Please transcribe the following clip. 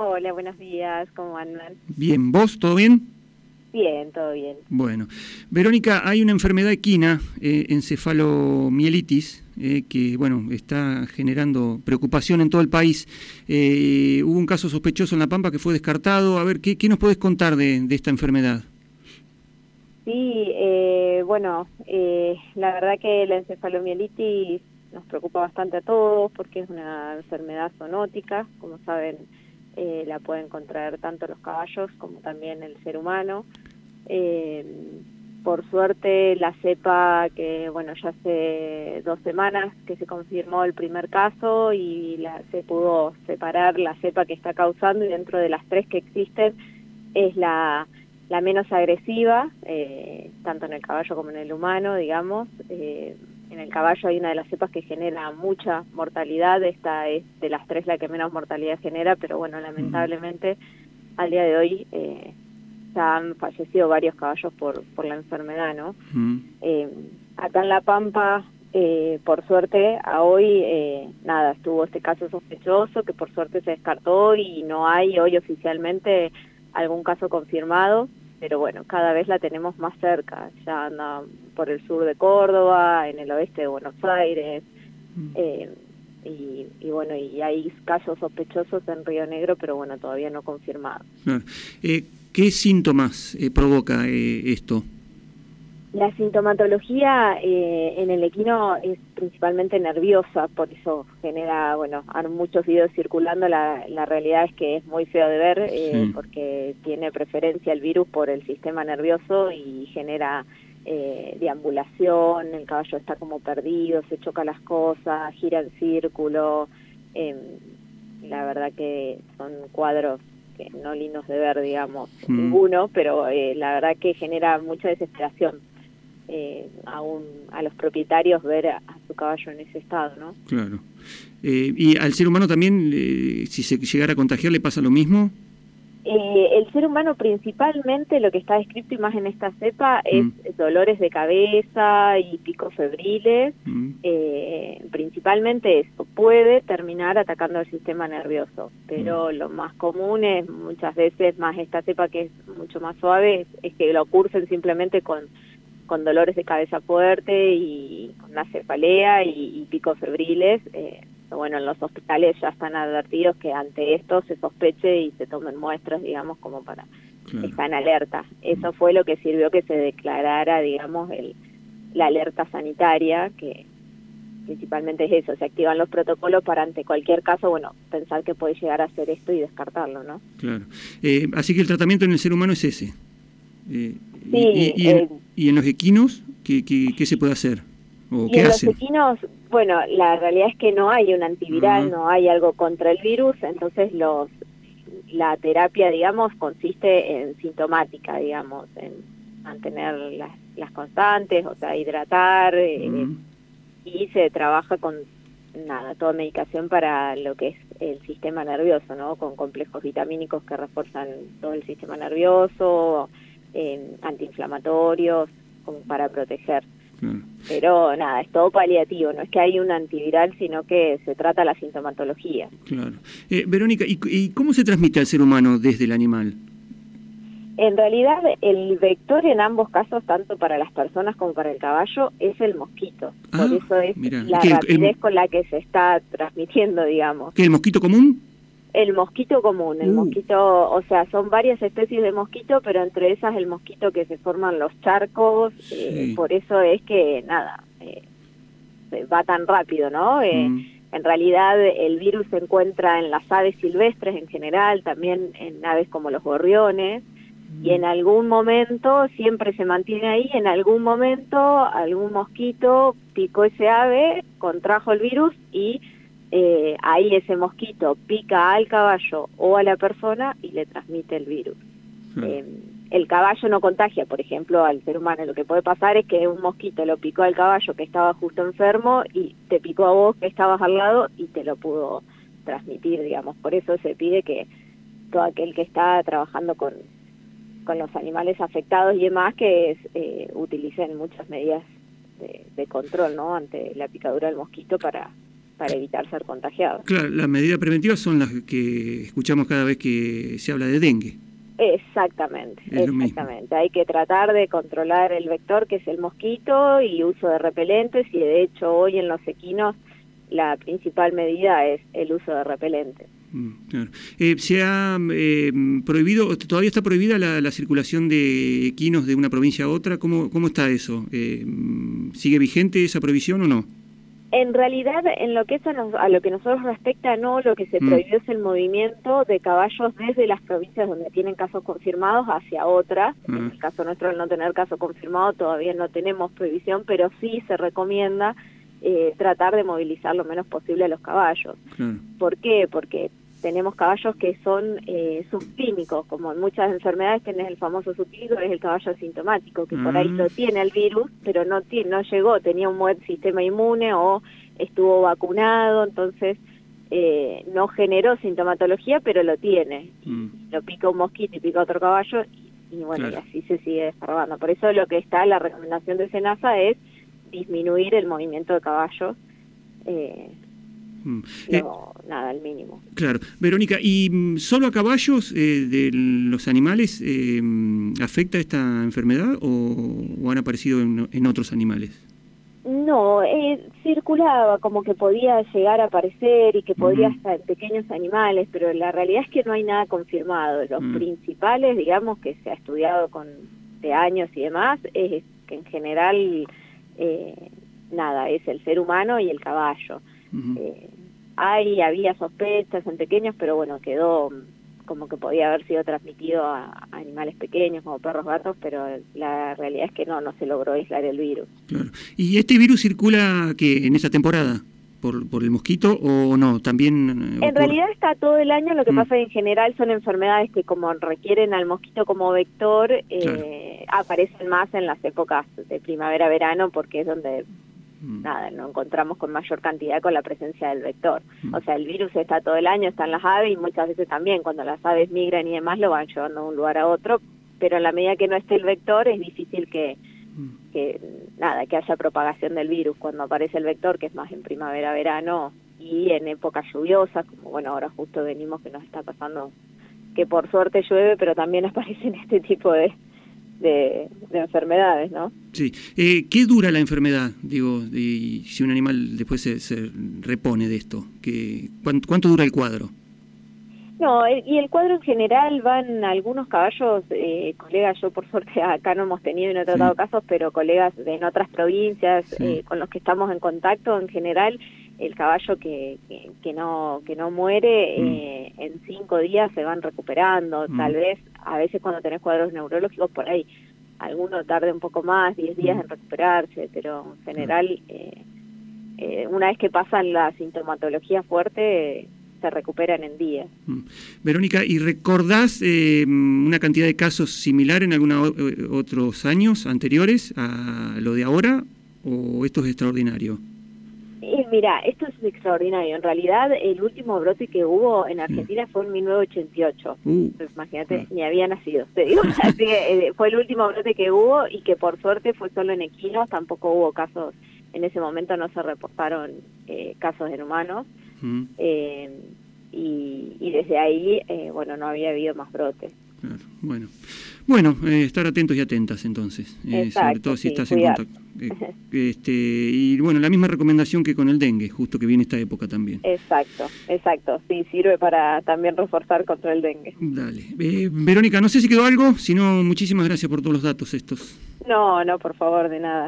Hola, buenos días, ¿cómo andan? Bien, ¿vos todo bien? Bien, todo bien. Bueno, Verónica, hay una enfermedad equina, eh, encefalomielitis, eh, que bueno está generando preocupación en todo el país. Eh, hubo un caso sospechoso en La Pampa que fue descartado. A ver, ¿qué, qué nos podés contar de, de esta enfermedad? Sí, eh, bueno, eh, la verdad que la encefalomielitis nos preocupa bastante a todos porque es una enfermedad zoonótica, como saben, eh, la pueden contraer tanto los caballos como también el ser humano. Eh, por suerte la cepa que, bueno, ya hace dos semanas que se confirmó el primer caso y la, se pudo separar la cepa que está causando y dentro de las tres que existen es la la menos agresiva, eh, tanto en el caballo como en el humano, digamos. En el caballo hay una de las cepas que genera mucha mortalidad, esta es de las tres la que menos mortalidad genera, pero bueno, lamentablemente al día de hoy eh, ya han fallecido varios caballos por, por la enfermedad, ¿no? Eh, acá en La Pampa, eh, por suerte, a hoy, eh, nada, estuvo este caso sospechoso que por suerte se descartó y no hay hoy oficialmente algún caso confirmado, pero bueno, cada vez la tenemos más cerca, ya anda por el sur de Córdoba, en el oeste de Buenos Aires, eh, y, y, bueno, y hay casos sospechosos en Río Negro, pero bueno, todavía no confirmados. Claro. Eh, ¿Qué síntomas eh, provoca eh, esto? La sintomatología eh, en el equino es principalmente nerviosa, por eso genera, bueno, hay muchos videos circulando, la, la realidad es que es muy feo de ver eh, Sí. porque tiene preferencia el virus por el sistema nervioso y genera eh, deambulación, el caballo está como perdido, se choca las cosas, gira en círculo, eh, la verdad que son cuadros que no lindos de ver, digamos, Mm. ninguno, pero eh, la verdad que genera mucha desesperación eh, a, un- a los propietarios ver a, a su caballo en ese estado, ¿no? Claro. Eh, ¿Y al ser humano también, eh, si se llegara a contagiar, le pasa lo mismo? Eh, el ser humano principalmente, lo que está descrito y más en esta cepa, es Mm. dolores de cabeza y picos febriles, Mm, eh, principalmente eso, puede terminar atacando el sistema nervioso, pero lo más común es muchas veces, más esta cepa que es mucho más suave, es, es que lo cursen simplemente con, con dolores de cabeza fuerte y con una cefalea y, y picos febriles. eh, bueno, en los hospitales ya están advertidos que ante esto se sospeche y se tomen muestras, digamos, como para claro. está en alerta. Eso fue lo que sirvió que se declarara, digamos, el, la alerta sanitaria, que principalmente es eso, se activan los protocolos para ante cualquier caso, bueno, pensar que puede llegar a ser esto y descartarlo, ¿no? Claro. Eh, así que el tratamiento en el ser humano es ese. Eh, Sí, y, y en los equinos qué, qué, qué se puede hacer? ¿O Y qué en los equinos, bueno, la realidad es que no hay un antiviral, no hay algo contra el virus, entonces los la terapia, digamos, consiste en sintomática, digamos, en mantener las, las constantes, o sea, hidratar, eh, y se trabaja con nada, toda medicación para lo que es el sistema nervioso, ¿no? Con complejos vitamínicos que refuerzan todo el sistema nervioso, eh, antiinflamatorios, como para proteger. claro. Pero nada, es todo paliativo, no es que hay un antiviral, sino que se trata la sintomatología. Claro. Eh, Verónica, ¿y, ¿y cómo se transmite al ser humano desde el animal? En realidad, el vector en ambos casos, tanto para las personas como para el caballo, es el mosquito. Por Ah, eso es mirá. la ¿Es que el- rapidez el- con la que se está transmitiendo, digamos. ¿Qué, el mosquito común? El mosquito común, el Uh. mosquito, o sea, son varias especies de mosquito, pero entre esas el mosquito que se forman los charcos, eh, por eso es que, nada, eh, va tan rápido, ¿no? Eh, Mm, En realidad el virus se encuentra en las aves silvestres en general, también en aves como los gorriones, y en algún momento siempre se mantiene ahí, en algún momento algún mosquito picó ese ave, contrajo el virus y eh, ahí ese mosquito pica al caballo o a la persona y le transmite el virus. claro. Eh, el caballo no contagia, por ejemplo, al ser humano. Lo que puede pasar es que un mosquito lo picó al caballo que estaba justo enfermo y te picó a vos que estabas al lado y te lo pudo transmitir, digamos. Por eso se pide que todo aquel que está trabajando con, con los animales afectados y demás, que es, eh, utilicen muchas medidas de, de control, ¿no? Ante la picadura del mosquito para, para evitar ser contagiados. Claro, las medidas preventivas son las que escuchamos cada vez que se habla de dengue. Exactamente, exactamente. Hay que tratar de controlar el vector que es el mosquito y uso de repelentes y de hecho hoy en los equinos la principal medida es el uso de repelentes. Mm, eh, ¿Se ha eh, prohibido, todavía está prohibida la, circulación de equinos de una provincia a otra? ¿Cómo, cómo está eso? Eh, ¿Sigue vigente esa prohibición o no? En realidad, en lo que es a, lo que nosotros respecta, no, lo que se mm. prohibió es el movimiento de caballos desde las provincias donde tienen casos confirmados hacia otras. En ah. el caso nuestro, al no tener caso confirmado, todavía no tenemos prohibición, pero sí se recomienda eh, tratar de movilizar lo menos posible a los caballos. ¿Por qué? Porque tenemos caballos que son eh, subclínicos, como en muchas enfermedades tenés el famoso subclínico, es el caballo asintomático, que por ahí no mm. tiene el virus, pero no, tiene, no llegó, tenía un buen sistema inmune o estuvo vacunado, entonces eh, no generó sintomatología, pero lo tiene. Mm. Lo pica un mosquito y pica otro caballo, y, bueno, y así se sigue desarrollando. Por eso lo que está, la recomendación de SENASA es disminuir el movimiento de caballos. Eh, Mm. Eh, nada, al mínimo. Claro. Verónica, ¿y mm, solo a caballos eh, de los animales eh, afecta esta enfermedad o, han aparecido en, otros animales? No, circulaba como que podía llegar a aparecer y que podría estar en pequeños animales, pero la realidad es que no hay nada confirmado. Los mm. principales, digamos, que se ha estudiado con de años y demás, es que en general nada, es el ser humano y el caballo. Eh, hay, había sospechas en pequeños, pero bueno, quedó como que podía haber sido transmitido a, animales pequeños como perros, gatos, pero la realidad es que no, no se logró aislar el virus. Claro. ¿Y este virus circula que en esta temporada? Por, por el mosquito o no? También. Eh, en realidad está todo el año. Lo que mm. pasa en general son enfermedades que, como requieren al mosquito como vector, eh, aparecen más en las épocas de primavera-verano, porque es donde Mm. nada, no encontramos con mayor cantidad con la presencia del vector. Mm. O sea, el virus está todo el año, está en las aves y muchas veces también cuando las aves migran y demás lo van llevando de un lugar a otro, pero en la medida que no esté el vector es difícil que, mm. que nada, que haya propagación del virus. Cuando aparece el vector, que es más en primavera, verano y en épocas lluviosas, como bueno, ahora justo venimos que nos está pasando que por suerte llueve, pero también aparecen este tipo de, de, enfermedades, ¿no? Sí. Eh, ¿Qué dura la enfermedad? Digo, si un animal después se, repone de esto, ¿qué, cuánto, dura el cuadro? No, y el cuadro en general van algunos caballos, eh, colegas, yo por suerte acá no hemos tenido y no he tratado casos, pero colegas de en otras provincias eh, con los que estamos en contacto, en general el caballo que, que, no que no muere mm. eh, en cinco días se van recuperando, mm. tal vez a veces cuando tenés cuadros neurológicos por ahí alguno tarde un poco más, diez días mm. en recuperarse, pero en general una vez que pasan la sintomatología fuerte se recuperan en días. Mm. Verónica, ¿y recordás eh, una cantidad de casos similar en algunos eh, otros años anteriores a lo de ahora o esto es extraordinario? Mira, esto es extraordinario. En realidad, el último brote que hubo en Argentina fue en 1988. Uh. imagínate, ni había nacido, te digo. Así que eh, fue el último brote que hubo y que por suerte fue solo en equinos, tampoco hubo casos, en ese momento no se reportaron casos en humanos. Eh, y, desde ahí, eh, bueno, no había habido más brotes. Bueno. Bueno, eh, estar atentos y atentas entonces, sobre todo si estás en contacto. este, y bueno, la misma recomendación que con el dengue, justo que viene esta época también. Exacto, exacto, sí, sirve para también reforzar contra el dengue. Dale. Verónica, no sé si quedó algo, si no, muchísimas gracias por todos los datos estos. No, no, por favor, de nada.